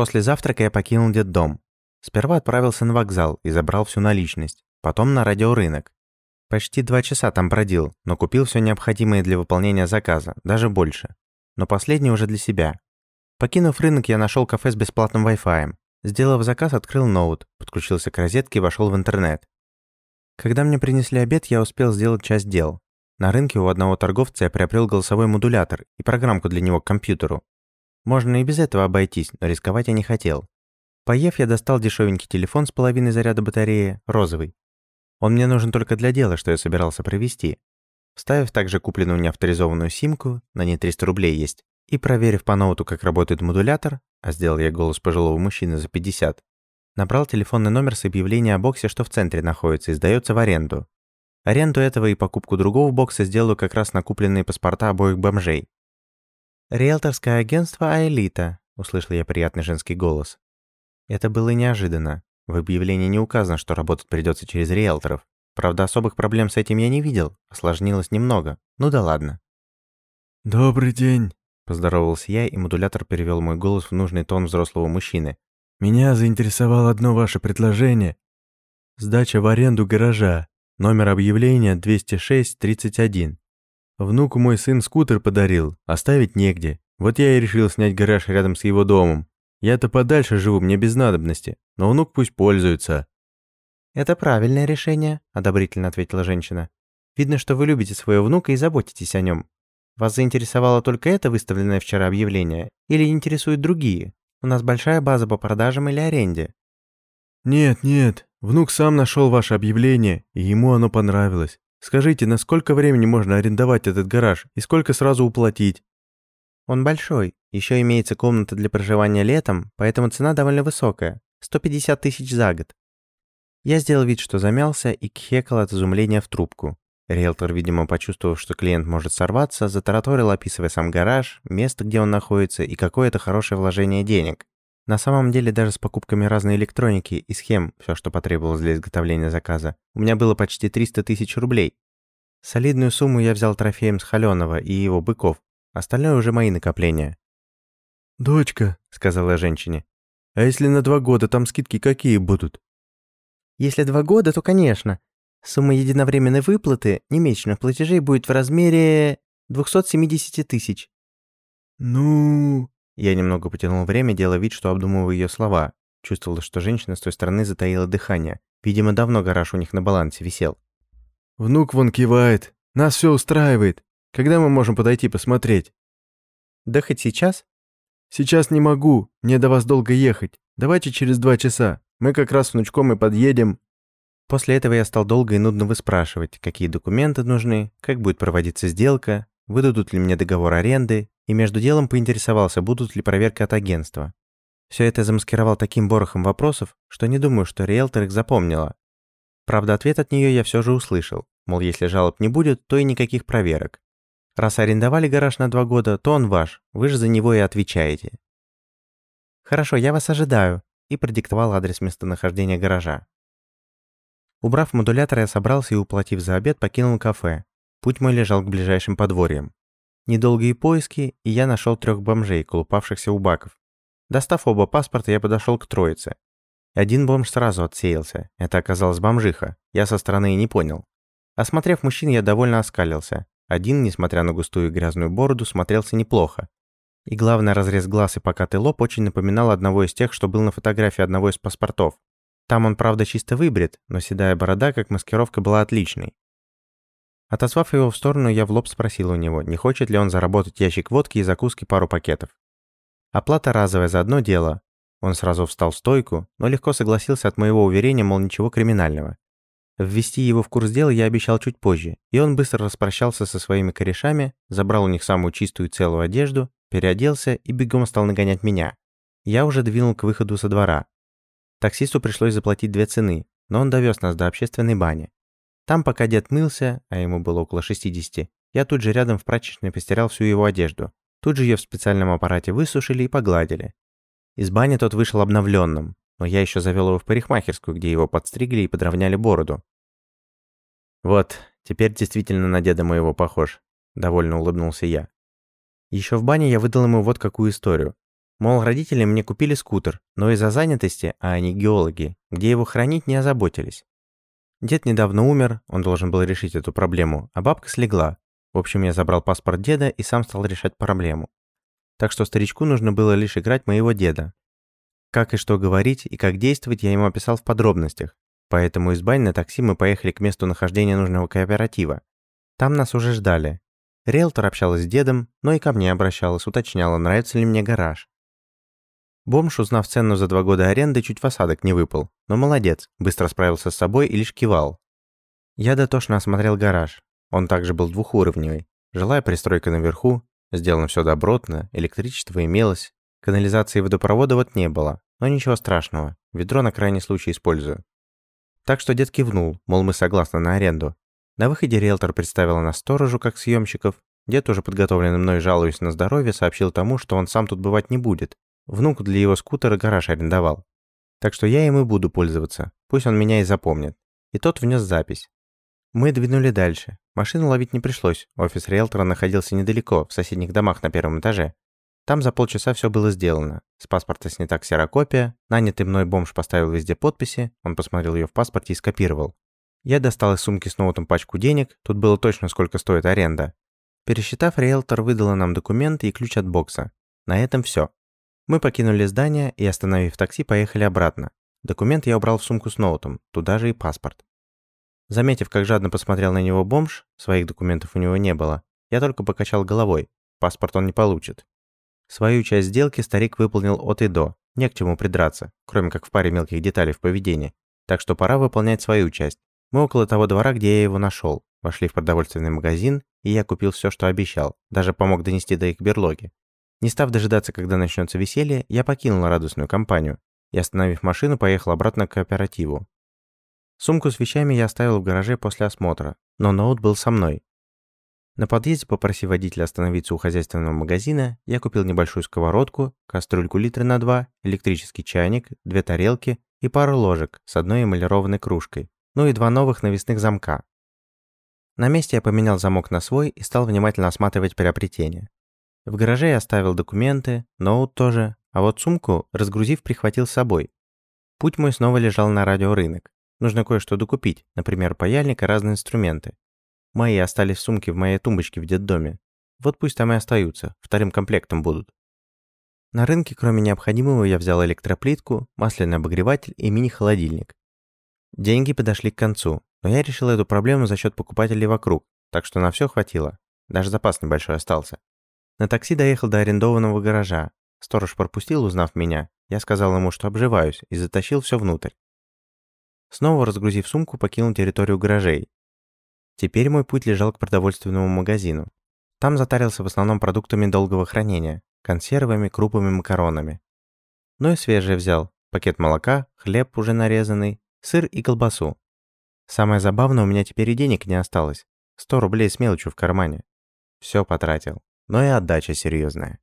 После завтрака я покинул детдом. Сперва отправился на вокзал и забрал всю наличность, потом на радиорынок. Почти два часа там бродил, но купил все необходимое для выполнения заказа, даже больше. Но последнее уже для себя. Покинув рынок, я нашел кафе с бесплатным Wi-Fi. Сделав заказ, открыл ноут, подключился к розетке и вошел в интернет. Когда мне принесли обед, я успел сделать часть дел. На рынке у одного торговца я приобрел голосовой модулятор и программку для него к компьютеру. Можно и без этого обойтись, но рисковать я не хотел. Поев, я достал дешевенький телефон с половиной заряда батареи, розовый. Он мне нужен только для дела, что я собирался провести. Вставив также купленную неавторизованную симку, на ней 300 рублей есть, и проверив по ноуту, как работает модулятор, а сделал я голос пожилого мужчины за 50, набрал телефонный номер с объявлением о боксе, что в центре находится и сдается в аренду. Аренду этого и покупку другого бокса сделаю как раз на купленные паспорта обоих бомжей. «Риэлторское агентство Аэлита», – услышал я приятный женский голос. Это было неожиданно. В объявлении не указано, что работать придется через риэлторов. Правда, особых проблем с этим я не видел, осложнилось немного. Ну да ладно. «Добрый день», – поздоровался я, и модулятор перевел мой голос в нужный тон взрослого мужчины. «Меня заинтересовало одно ваше предложение. Сдача в аренду гаража. Номер объявления 206-31. Внуку мой сын скутер подарил, оставить негде. Вот я и решил снять гараж рядом с его домом. Я-то подальше живу, мне без надобности, но внук пусть пользуется». «Это правильное решение», – одобрительно ответила женщина. «Видно, что вы любите своего внука и заботитесь о нем. Вас заинтересовало только это выставленное вчера объявление или интересуют другие? У нас большая база по продажам или аренде». «Нет, нет, внук сам нашел ваше объявление, и ему оно понравилось. Скажите, на сколько времени можно арендовать этот гараж и сколько сразу уплатить?» «Он большой. Еще имеется комната для проживания летом, поэтому цена довольно высокая. 150 тысяч за год». Я сделал вид, что замялся и кхекал от изумления в трубку. Риэлтор, видимо, почувствовав, что клиент может сорваться, затараторил, описывая сам гараж, место, где он находится и какое это хорошее вложение денег. На самом деле, даже с покупками разной электроники и схем, все, что потребовалось для изготовления заказа, у меня было почти 300 тысяч рублей. Солидную сумму я взял трофеем с Халёнова и его быков, остальное уже мои накопления. «Дочка», — сказала женщине, — «а если на два года, там скидки какие будут?» «Если два года, то конечно. Сумма единовременной выплаты немесячных платежей будет в размере 270 тысяч». «Ну...» Я немного потянул время, делая вид, что обдумываю ее слова. Чувствовал, что женщина с той стороны затаила дыхание. Видимо, давно гараж у них на балансе висел. «Внук вон кивает. Нас все устраивает. Когда мы можем подойти посмотреть?» «Да хоть сейчас?» «Сейчас не могу. Мне до вас долго ехать. Давайте через два часа. Мы как раз с внучком и подъедем». После этого я стал долго и нудно выспрашивать, какие документы нужны, как будет проводиться сделка, выдадут ли мне договор аренды, и между делом поинтересовался, будут ли проверки от агентства. Все это замаскировал таким борохом вопросов, что не думаю, что риэлтор их запомнила. Правда, ответ от нее я все же услышал, мол, если жалоб не будет, то и никаких проверок. Раз арендовали гараж на два года, то он ваш, вы же за него и отвечаете. Хорошо, я вас ожидаю, и продиктовал адрес местонахождения гаража. Убрав модулятор, я собрался и, уплатив за обед, покинул кафе. Путь мой лежал к ближайшим подворьям. Недолгие поиски, и я нашел трех бомжей, колупавшихся у баков. Достав оба паспорта, я подошел к троице. Один бомж сразу отсеялся. Это оказалась бомжиха. Я со стороны и не понял. Осмотрев мужчин, я довольно оскалился. Один, несмотря на густую и грязную бороду, смотрелся неплохо. И главное, разрез глаз и покатый лоб очень напоминал одного из тех, что был на фотографии одного из паспортов. Там он, правда, чисто выбрит, но седая борода, как маскировка, была отличной. Отозвав его в сторону, я в лоб спросил у него, не хочет ли он заработать ящик водки и закуски пару пакетов. Оплата разовая за одно дело. Он сразу встал в стойку, но легко согласился от моего уверения, мол, ничего криминального. Ввести его в курс дела я обещал чуть позже, и он быстро распрощался со своими корешами, забрал у них самую чистую и целую одежду, переоделся и бегом стал нагонять меня. Я уже двинул к выходу со двора. Таксисту пришлось заплатить две цены, но он довез нас до общественной бани. Там, пока дед мылся, а ему было около 60, я тут же рядом в прачечной постирал всю его одежду. Тут же ее в специальном аппарате высушили и погладили. Из бани тот вышел обновленным, но я еще завел его в парикмахерскую, где его подстригли и подровняли бороду. «Вот, теперь действительно на деда моего похож», – довольно улыбнулся я. Еще в бане я выдал ему вот какую историю. Мол, родители мне купили скутер, но из-за занятости, а они геологи, где его хранить не озаботились. Дед недавно умер, он должен был решить эту проблему, а бабка слегла. В общем, я забрал паспорт деда и сам стал решать проблему. Так что старичку нужно было лишь играть моего деда. Как и что говорить и как действовать я ему описал в подробностях. Поэтому из бань на такси мы поехали к месту нахождения нужного кооператива. Там нас уже ждали. Риэлтор общалась с дедом, но и ко мне обращалась, уточняла, нравится ли мне гараж. Бомж, узнав цену за два года аренды, чуть в осадок не выпал. Но молодец, быстро справился с собой и лишь кивал. Я дотошно осмотрел гараж. Он также был двухуровневый. Жилая пристройка наверху, сделано все добротно, электричество имелось. Канализации и водопровода вот не было, но ничего страшного, ведро на крайний случай использую. Так что дед кивнул, мол, мы согласны на аренду. На выходе риэлтор представила нас сторожу как съемщиков. Дед, уже подготовленный мной жалуясь на здоровье, сообщил тому, что он сам тут бывать не будет, Внук для его скутера гараж арендовал. Так что я им и буду пользоваться. Пусть он меня и запомнит. И тот внес запись. Мы двинули дальше. Машину ловить не пришлось. Офис риэлтора находился недалеко, в соседних домах на первом этаже. Там за полчаса все было сделано. С паспорта снята ксерокопия, нанятый мной бомж поставил везде подписи, он посмотрел ее в паспорте и скопировал. Я достал из сумки с ноутом пачку денег, тут было точно сколько стоит аренда. Пересчитав, риэлтор выдала нам документы и ключ от бокса. На этом все. Мы покинули здание и, остановив такси, поехали обратно. Документ я убрал в сумку с ноутом, туда же и паспорт. Заметив, как жадно посмотрел на него бомж, своих документов у него не было, я только покачал головой, паспорт он не получит. Свою часть сделки старик выполнил от и до, не к чему придраться, кроме как в паре мелких деталей в поведении, так что пора выполнять свою часть. Мы около того двора, где я его нашел, вошли в продовольственный магазин, и я купил все, что обещал, даже помог донести до их берлоги. Не став дожидаться, когда начнется веселье, я покинул радостную компанию и, остановив машину, поехал обратно к кооперативу. Сумку с вещами я оставил в гараже после осмотра, но ноут был со мной. На подъезде, попросив водителя остановиться у хозяйственного магазина, я купил небольшую сковородку, кастрюльку литра на два, электрический чайник, две тарелки и пару ложек с одной эмалированной кружкой, ну и два новых навесных замка. На месте я поменял замок на свой и стал внимательно осматривать приобретение. В гараже я оставил документы, ноут тоже, а вот сумку, разгрузив, прихватил с собой. Путь мой снова лежал на радиорынок. Нужно кое-что докупить, например, паяльник и разные инструменты. Мои остались в сумке в моей тумбочке в детдоме. Вот пусть там и остаются, вторым комплектом будут. На рынке, кроме необходимого, я взял электроплитку, масляный обогреватель и мини-холодильник. Деньги подошли к концу, но я решил эту проблему за счет покупателей вокруг, так что на все хватило. Даже запас небольшой остался. На такси доехал до арендованного гаража. Сторож пропустил, узнав меня. Я сказал ему, что обживаюсь, и затащил все внутрь. Снова разгрузив сумку, покинул территорию гаражей. Теперь мой путь лежал к продовольственному магазину. Там затарился в основном продуктами долгого хранения, консервами, крупами, макаронами. Ну и свежее взял. Пакет молока, хлеб уже нарезанный, сыр и колбасу. Самое забавное, у меня теперь и денег не осталось. Сто рублей с мелочью в кармане. Все потратил но и отдача серьезная.